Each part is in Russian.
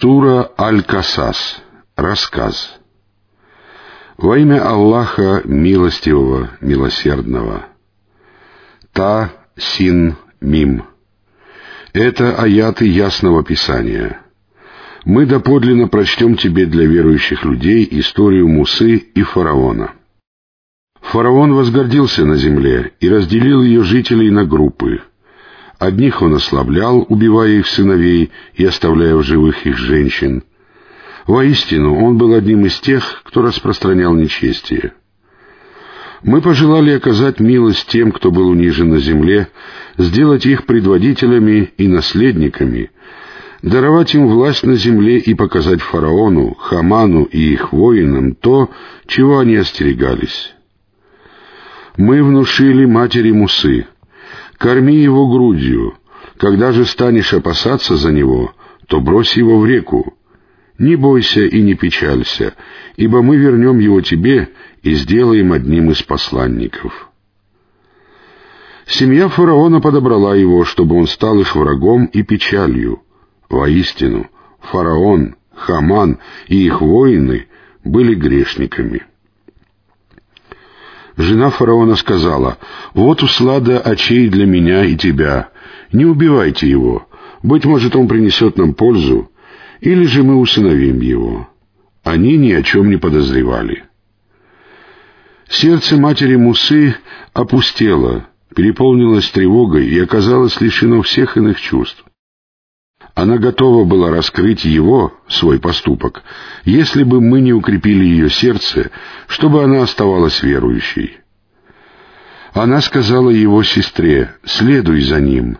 Сура Аль-Касас. Рассказ. Во имя Аллаха Милостивого, Милосердного. Та, Син, Мим. Это аяты Ясного Писания. Мы доподлинно прочтем тебе для верующих людей историю Мусы и фараона. Фараон возгордился на земле и разделил ее жителей на группы — Одних он ослаблял, убивая их сыновей и оставляя в живых их женщин. Воистину, он был одним из тех, кто распространял нечестие. Мы пожелали оказать милость тем, кто был унижен на земле, сделать их предводителями и наследниками, даровать им власть на земле и показать фараону, Хаману и их воинам то, чего они остерегались. Мы внушили матери Мусы — Корми его грудью. Когда же станешь опасаться за него, то брось его в реку. Не бойся и не печалься, ибо мы вернем его тебе и сделаем одним из посланников». Семья фараона подобрала его, чтобы он стал их врагом и печалью. Воистину, фараон, Хаман и их воины были грешниками. Жена фараона сказала, «Вот услада очей для меня и тебя. Не убивайте его. Быть может, он принесет нам пользу, или же мы усыновим его». Они ни о чем не подозревали. Сердце матери Мусы опустело, переполнилось тревогой и оказалось лишено всех иных чувств. Она готова была раскрыть его, свой поступок, если бы мы не укрепили ее сердце, чтобы она оставалась верующей. Она сказала его сестре «Следуй за ним».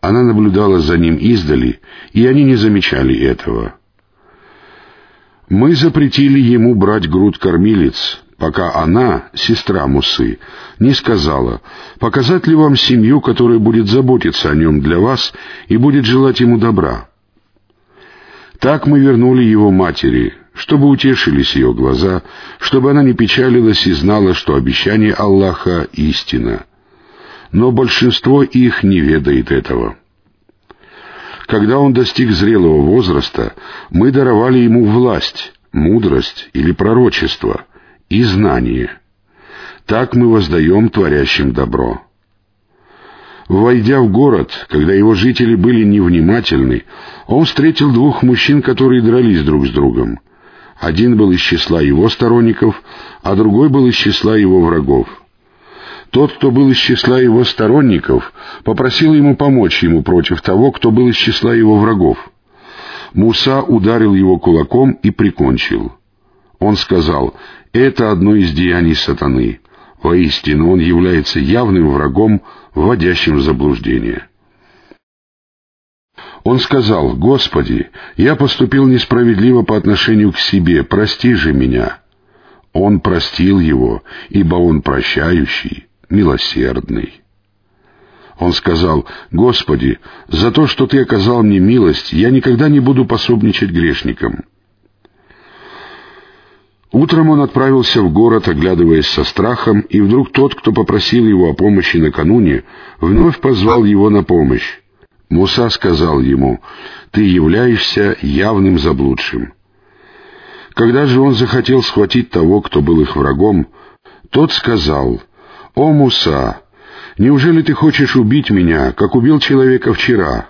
Она наблюдала за ним издали, и они не замечали этого. Мы запретили ему брать груд кормилец, пока она, сестра Мусы, не сказала, показать ли вам семью, которая будет заботиться о нем для вас и будет желать ему добра. Так мы вернули его матери, чтобы утешились ее глаза, чтобы она не печалилась и знала, что обещание Аллаха — истина. Но большинство их не ведает этого. Когда он достиг зрелого возраста, мы даровали ему власть, мудрость или пророчество — и знание. Так мы воздаем творящим добро. Войдя в город, когда его жители были невнимательны, он встретил двух мужчин, которые дрались друг с другом. Один был из числа его сторонников, а другой был из числа его врагов. Тот, кто был из числа его сторонников, попросил ему помочь ему против того, кто был из числа его врагов. Муса ударил его кулаком и прикончил. Он сказал, это одно из деяний сатаны. Воистину, он является явным врагом, вводящим в заблуждение. Он сказал, «Господи, я поступил несправедливо по отношению к себе, прости же меня». Он простил его, ибо он прощающий, милосердный. Он сказал, «Господи, за то, что Ты оказал мне милость, я никогда не буду пособничать грешникам». Утром он отправился в город, оглядываясь со страхом, и вдруг тот, кто попросил его о помощи накануне, вновь позвал его на помощь. Муса сказал ему, «Ты являешься явным заблудшим». Когда же он захотел схватить того, кто был их врагом, тот сказал, «О, Муса, неужели ты хочешь убить меня, как убил человека вчера?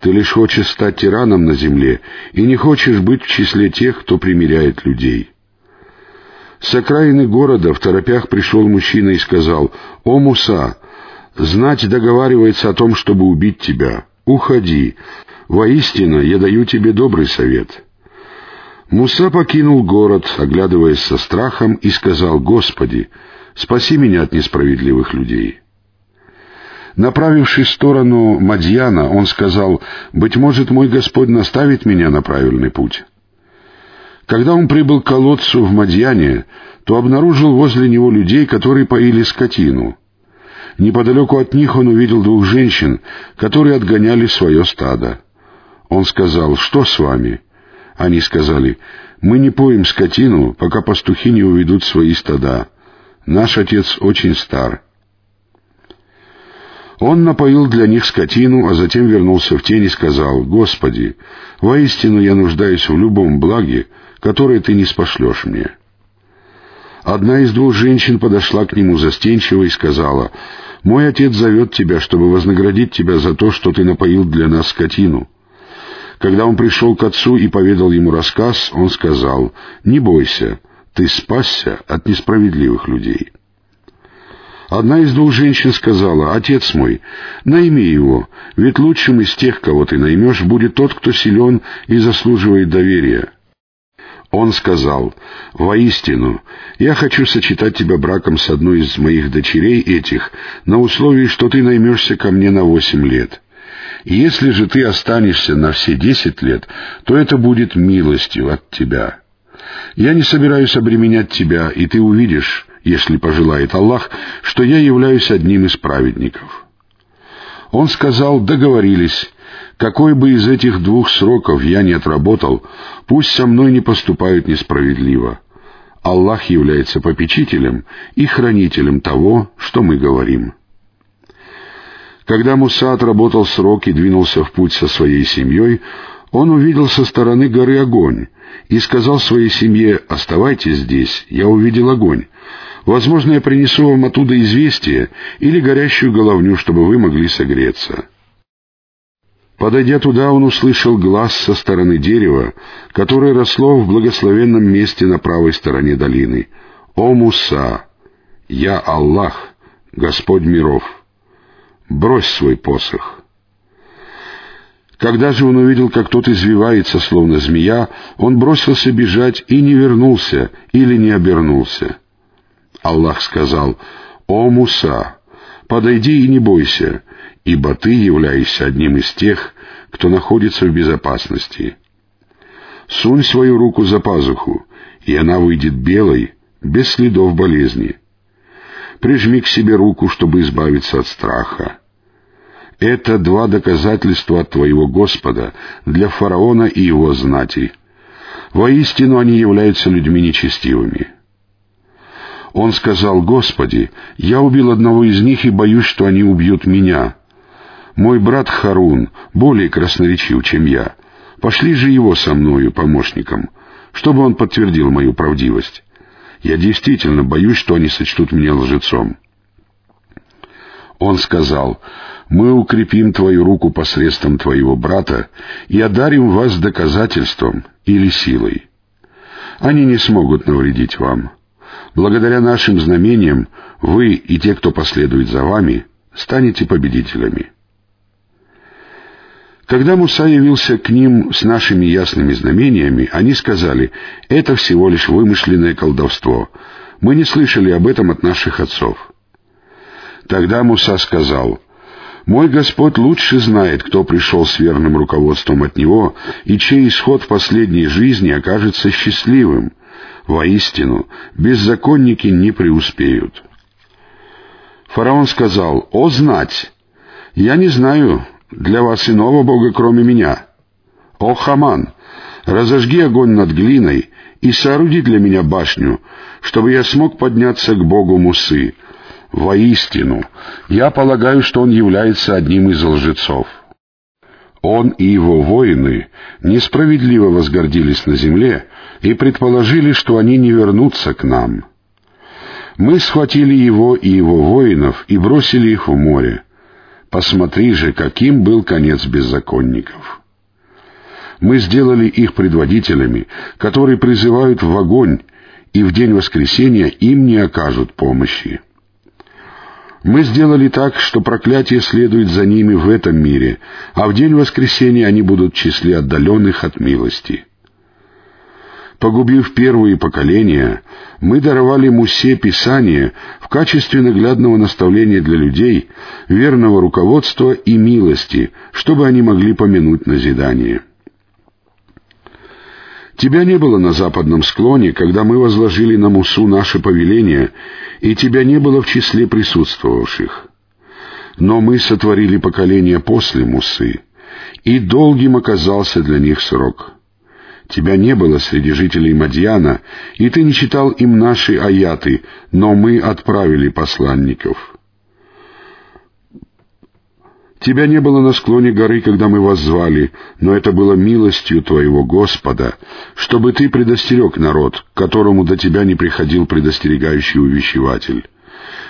Ты лишь хочешь стать тираном на земле и не хочешь быть в числе тех, кто примиряет людей». С окраины города в торопях пришел мужчина и сказал, «О, Муса, знать договаривается о том, чтобы убить тебя. Уходи. Воистину, я даю тебе добрый совет». Муса покинул город, оглядываясь со страхом, и сказал, «Господи, спаси меня от несправедливых людей». Направившись в сторону Мадьяна, он сказал, «Быть может, мой Господь наставит меня на правильный путь». Когда он прибыл к колодцу в Мадьяне, то обнаружил возле него людей, которые поили скотину. Неподалеку от них он увидел двух женщин, которые отгоняли свое стадо. Он сказал, «Что с вами?» Они сказали, «Мы не поим скотину, пока пастухи не уведут свои стада. Наш отец очень стар». Он напоил для них скотину, а затем вернулся в тень и сказал, «Господи, воистину я нуждаюсь в любом благе, которое Ты не спошлешь мне». Одна из двух женщин подошла к нему застенчиво и сказала, «Мой отец зовет тебя, чтобы вознаградить тебя за то, что ты напоил для нас скотину». Когда он пришел к отцу и поведал ему рассказ, он сказал, «Не бойся, ты спасся от несправедливых людей». Одна из двух женщин сказала, «Отец мой, найми его, ведь лучшим из тех, кого ты наймешь, будет тот, кто силен и заслуживает доверия». Он сказал, «Воистину, я хочу сочетать тебя браком с одной из моих дочерей этих, на условии, что ты наймешься ко мне на восемь лет. Если же ты останешься на все десять лет, то это будет милостью от тебя. Я не собираюсь обременять тебя, и ты увидишь, если пожелает Аллах, что я являюсь одним из праведников». Он сказал, договорились, какой бы из этих двух сроков я не отработал, пусть со мной не поступают несправедливо. Аллах является попечителем и хранителем того, что мы говорим. Когда Муса отработал срок и двинулся в путь со своей семьей, он увидел со стороны горы огонь и сказал своей семье «Оставайтесь здесь, я увидел огонь. Возможно, я принесу вам оттуда известие или горящую головню, чтобы вы могли согреться». Подойдя туда, он услышал глаз со стороны дерева, которое росло в благословенном месте на правой стороне долины. «О Муса! Я Аллах, Господь миров! Брось свой посох!» Когда же он увидел, как тот извивается, словно змея, он бросился бежать и не вернулся или не обернулся. Аллах сказал, «О Муса, подойди и не бойся, ибо ты являешься одним из тех, кто находится в безопасности. Сунь свою руку за пазуху, и она выйдет белой, без следов болезни. Прижми к себе руку, чтобы избавиться от страха. Это два доказательства от твоего Господа для фараона и его знати. Воистину они являются людьми нечестивыми. Он сказал, «Господи, я убил одного из них и боюсь, что они убьют меня. Мой брат Харун более красноречив, чем я. Пошли же его со мною помощником, чтобы он подтвердил мою правдивость. Я действительно боюсь, что они сочтут меня лжецом». Он сказал, «Мы укрепим твою руку посредством твоего брата и одарим вас доказательством или силой. Они не смогут навредить вам. Благодаря нашим знамениям вы и те, кто последует за вами, станете победителями». Когда Муса явился к ним с нашими ясными знамениями, они сказали, «Это всего лишь вымышленное колдовство. Мы не слышали об этом от наших отцов». Тогда Муса сказал, «Мой Господь лучше знает, кто пришел с верным руководством от Него, и чей исход в последней жизни окажется счастливым. Воистину, беззаконники не преуспеют». Фараон сказал, «О, знать! Я не знаю, для вас иного Бога, кроме меня. О, Хаман, разожги огонь над глиной и сооруди для меня башню, чтобы я смог подняться к Богу Мусы. Воистину, я полагаю, что он является одним из лжецов. Он и его воины несправедливо возгордились на земле и предположили, что они не вернутся к нам. Мы схватили его и его воинов и бросили их в море. Посмотри же, каким был конец беззаконников. Мы сделали их предводителями, которые призывают в огонь, и в день воскресения им не окажут помощи. Мы сделали так, что проклятие следует за ними в этом мире, а в день воскресения они будут в числе отдаленных от милости. Погубив первые поколения, мы даровали Мусе Писание в качестве наглядного наставления для людей, верного руководства и милости, чтобы они могли помянуть назидание. Тебя не было на западном склоне, когда мы возложили на Мусу наше повеление, и тебя не было в числе присутствовавших. Но мы сотворили поколение после Мусы, и долгим оказался для них срок. Тебя не было среди жителей Мадьяна, и ты не читал им наши аяты, но мы отправили посланников. Тебя не было на склоне горы, когда мы вас звали, но это было милостью Твоего Господа, чтобы Ты предостерег народ, которому до Тебя не приходил предостерегающий увещеватель.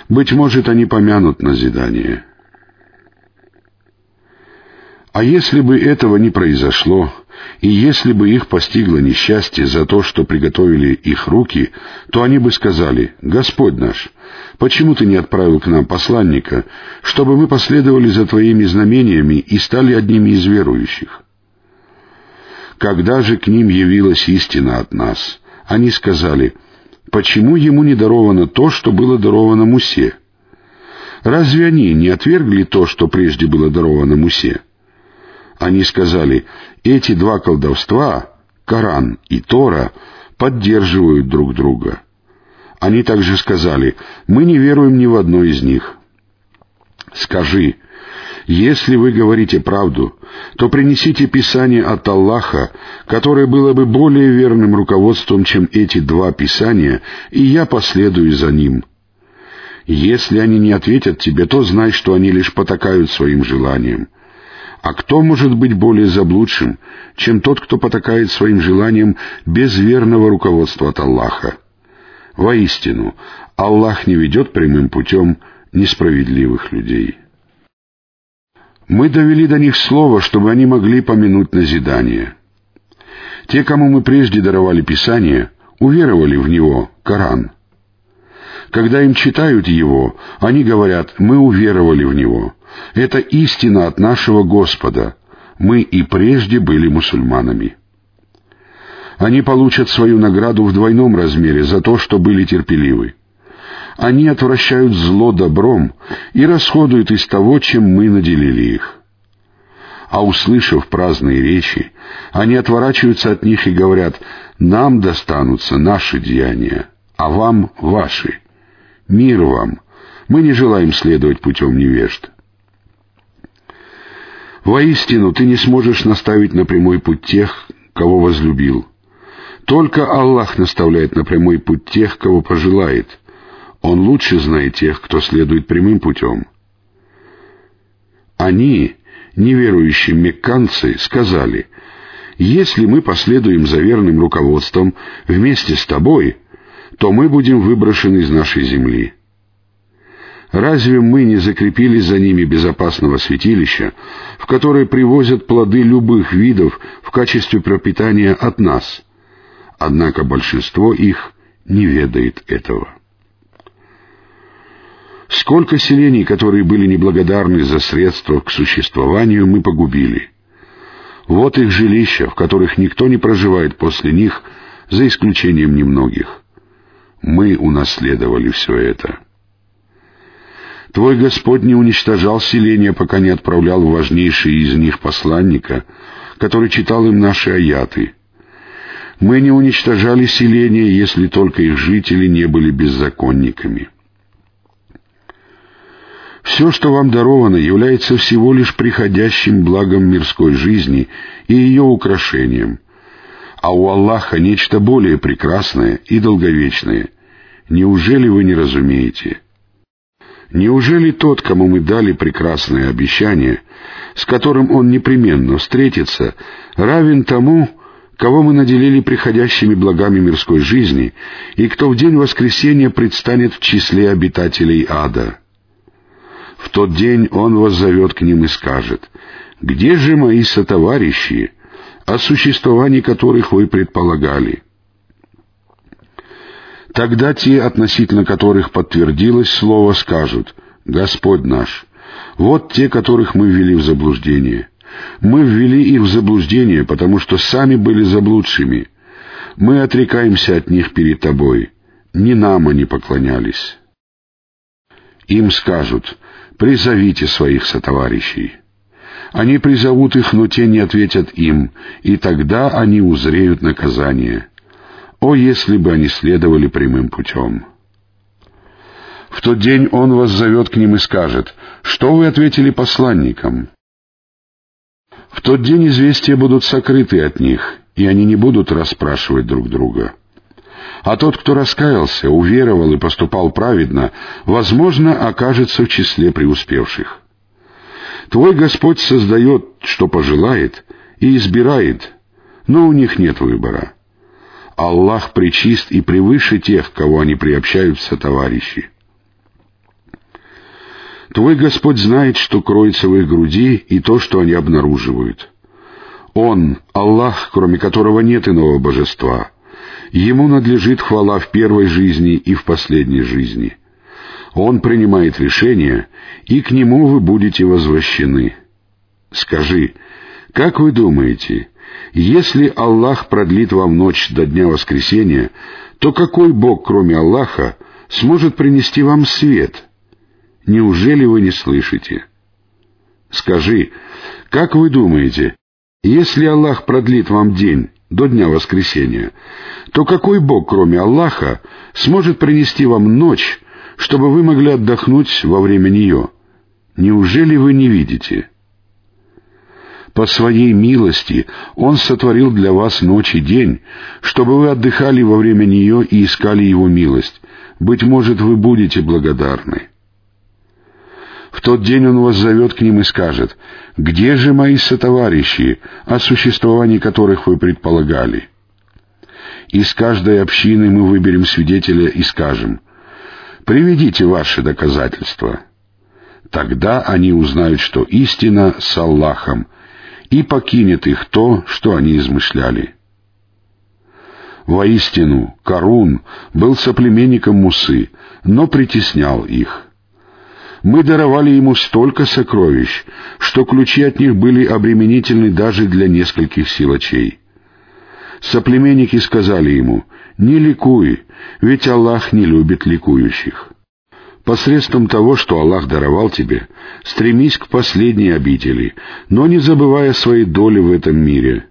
Быть может, они помянут назидание. А если бы этого не произошло, и если бы их постигло несчастье за то, что приготовили их руки, то они бы сказали, «Господь наш, почему ты не отправил к нам посланника, чтобы мы последовали за твоими знамениями и стали одними из верующих?» Когда же к ним явилась истина от нас, они сказали, «Почему ему не даровано то, что было даровано Мусе?» Разве они не отвергли то, что прежде было даровано Мусе? Они сказали, эти два колдовства, Коран и Тора, поддерживают друг друга. Они также сказали, мы не веруем ни в одно из них. Скажи, если вы говорите правду, то принесите Писание от Аллаха, которое было бы более верным руководством, чем эти два Писания, и я последую за ним. Если они не ответят тебе, то знай, что они лишь потакают своим желаниям. А кто может быть более заблудшим, чем тот, кто потакает своим желаниям без верного руководства от Аллаха? Воистину, Аллах не ведет прямым путем несправедливых людей. Мы довели до них слово, чтобы они могли помянуть назидание. Те, кому мы прежде даровали Писание, уверовали в него, Коран. Когда им читают его, они говорят, мы уверовали в него. Это истина от нашего Господа. Мы и прежде были мусульманами. Они получат свою награду в двойном размере за то, что были терпеливы. Они отвращают зло добром и расходуют из того, чем мы наделили их. А услышав праздные речи, они отворачиваются от них и говорят, «Нам достанутся наши деяния, а вам — ваши. Мир вам! Мы не желаем следовать путем невежд». Воистину, ты не сможешь наставить на прямой путь тех, кого возлюбил. Только Аллах наставляет на прямой путь тех, кого пожелает. Он лучше знает тех, кто следует прямым путем. Они, неверующие мекканцы, сказали, «Если мы последуем за верным руководством вместе с тобой, то мы будем выброшены из нашей земли». Разве мы не закрепили за ними безопасного святилища, в которое привозят плоды любых видов в качестве пропитания от нас? Однако большинство их не ведает этого. Сколько селений, которые были неблагодарны за средства к существованию, мы погубили. Вот их жилища, в которых никто не проживает после них, за исключением немногих. Мы унаследовали все это. Твой Господь не уничтожал селения, пока не отправлял важнейшие из них посланника, который читал им наши аяты. Мы не уничтожали селения, если только их жители не были беззаконниками. Все, что вам даровано, является всего лишь приходящим благом мирской жизни и ее украшением, а у Аллаха нечто более прекрасное и долговечное. Неужели вы не разумеете?» Неужели тот, кому мы дали прекрасное обещание, с которым он непременно встретится, равен тому, кого мы наделили приходящими благами мирской жизни, и кто в день воскресения предстанет в числе обитателей ада? В тот день он воззовет к ним и скажет, «Где же мои сотоварищи, о существовании которых вы предполагали?» Тогда те, относительно которых подтвердилось слово, скажут, «Господь наш, вот те, которых мы ввели в заблуждение. Мы ввели их в заблуждение, потому что сами были заблудшими. Мы отрекаемся от них перед Тобой. Не нам они поклонялись». Им скажут, «Призовите своих сотоварищей». Они призовут их, но те не ответят им, и тогда они узреют наказание — о, если бы они следовали прямым путем! В тот день он вас зовет к ним и скажет, что вы ответили посланникам? В тот день известия будут сокрыты от них, и они не будут расспрашивать друг друга. А тот, кто раскаялся, уверовал и поступал праведно, возможно, окажется в числе преуспевших. Твой Господь создает, что пожелает, и избирает, но у них нет выбора. Аллах причист и превыше тех, кого они приобщаются товарищи. Твой Господь знает, что кроется в их груди, и то, что они обнаруживают. Он, Аллах, кроме которого нет иного божества. Ему надлежит хвала в первой жизни и в последней жизни. Он принимает решения, и к Нему вы будете возвращены. Скажи, как вы думаете, если Аллах продлит вам ночь до дня воскресения, то какой Бог, кроме Аллаха, сможет принести вам свет? Неужели вы не слышите? Скажи, как вы думаете, если Аллах продлит вам день до дня воскресения, то какой Бог, кроме Аллаха, сможет принести вам ночь, чтобы вы могли отдохнуть во время нее? Неужели вы не видите?» По своей милости Он сотворил для вас ночь и день, чтобы вы отдыхали во время нее и искали Его милость. Быть может, вы будете благодарны. В тот день Он вас зовет к ним и скажет, «Где же мои сотоварищи, о существовании которых вы предполагали?» Из каждой общины мы выберем свидетеля и скажем, «Приведите ваши доказательства». Тогда они узнают, что истина с Аллахом — и покинет их то, что они измышляли. Воистину, Карун был соплеменником Мусы, но притеснял их. Мы даровали ему столько сокровищ, что ключи от них были обременительны даже для нескольких силачей. Соплеменники сказали ему, «Не ликуй, ведь Аллах не любит ликующих». Посредством того, что Аллах даровал тебе, стремись к последней обители, но не забывая своей доли в этом мире.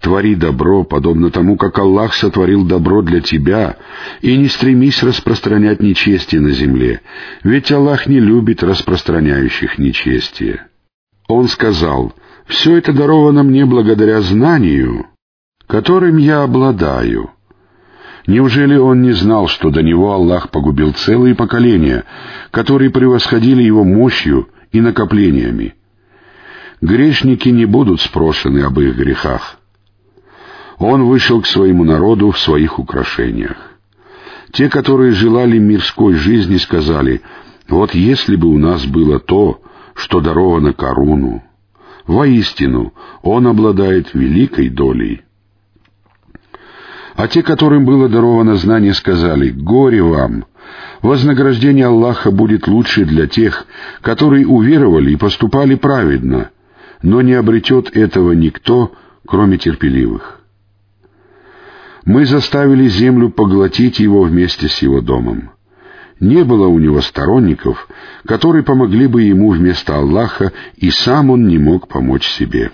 Твори добро, подобно тому, как Аллах сотворил добро для тебя, и не стремись распространять нечестие на земле, ведь Аллах не любит распространяющих нечестие. Он сказал, «Все это даровано мне благодаря знанию, которым я обладаю». Неужели он не знал, что до него Аллах погубил целые поколения, которые превосходили его мощью и накоплениями? Грешники не будут спрошены об их грехах. Он вышел к своему народу в своих украшениях. Те, которые желали мирской жизни, сказали, «Вот если бы у нас было то, что даровано Коруну, воистину он обладает великой долей». А те, которым было даровано знание, сказали, «Горе вам! Вознаграждение Аллаха будет лучше для тех, которые уверовали и поступали праведно, но не обретет этого никто, кроме терпеливых». Мы заставили землю поглотить его вместе с его домом. Не было у него сторонников, которые помогли бы ему вместо Аллаха, и сам он не мог помочь себе.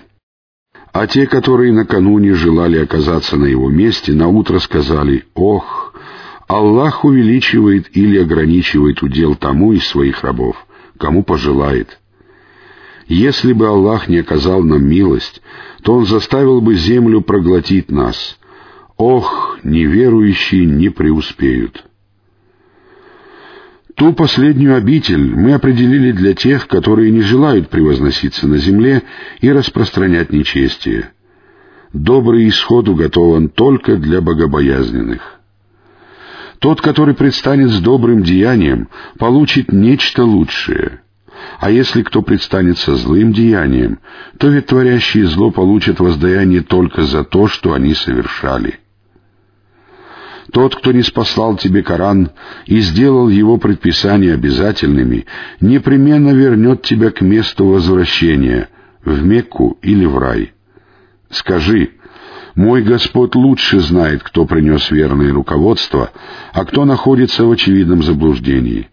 А те, которые накануне желали оказаться на его месте, наутро сказали «Ох, Аллах увеличивает или ограничивает удел тому из своих рабов, кому пожелает». Если бы Аллах не оказал нам милость, то Он заставил бы землю проглотить нас. Ох, неверующие не преуспеют. Ту последнюю обитель мы определили для тех, которые не желают превозноситься на земле и распространять нечестие. Добрый исход уготован только для богобоязненных. Тот, который предстанет с добрым деянием, получит нечто лучшее. А если кто предстанет со злым деянием, то ведь творящие зло получат воздаяние только за то, что они совершали. Тот, кто не спаслал тебе Коран и сделал его предписания обязательными, непременно вернет тебя к месту возвращения, в Мекку или в рай. Скажи, мой Господь лучше знает, кто принес верное руководство, а кто находится в очевидном заблуждении.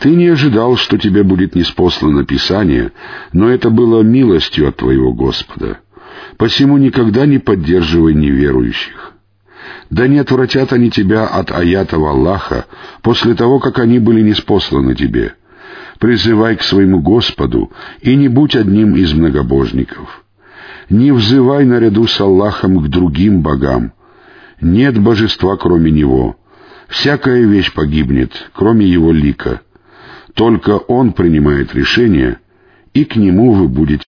Ты не ожидал, что тебе будет неспослано Писание, но это было милостью от твоего Господа. Посему никогда не поддерживай неверующих. Да не отвратят они тебя от аятов Аллаха после того, как они были неспосланы тебе. Призывай к своему Господу и не будь одним из многобожников. Не взывай наряду с Аллахом к другим богам. Нет божества, кроме Него. Всякая вещь погибнет, кроме Его лика. Только Он принимает решения, и к нему вы будете